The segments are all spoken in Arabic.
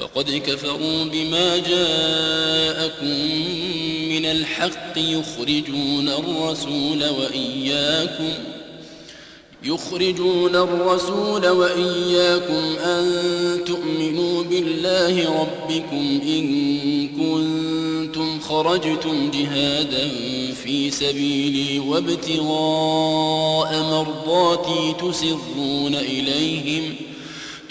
وقد كفروا بما جاءكم من الحق يخرجون الرسول وإياكم يخرجون الرسول وإياكم أن تؤمنوا بالله ربكم إن كنتم خرجتم جهادا في سبيلي وابتغاء مرضاتي تسرون إليهم ۖ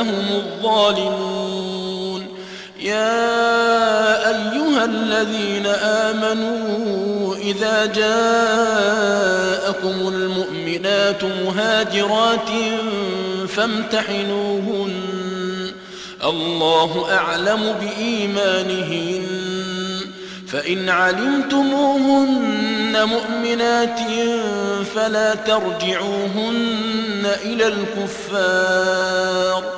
هم الظالمون. يا أيها الذين آمنوا إذا جاءكم المؤمنات مهاجرات فامتحنوهن. الله أعلم بإيمانهن. فإن علمتموهن مؤمنات فلا ترجعوهن إلى الكفار.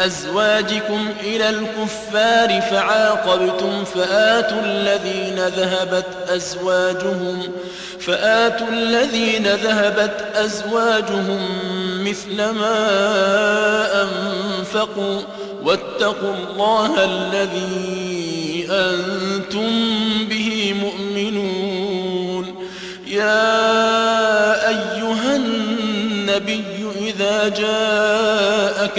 أزواجكم إلى الكفار فعاقبتم فآتوا الذين ذهبت أزواجهم فآتوا الذين ذهبت أزواجهم مثل ما أنفقوا واتقوا الله الذي أنتم به مؤمنون. يا أيها النبي إذا جاءك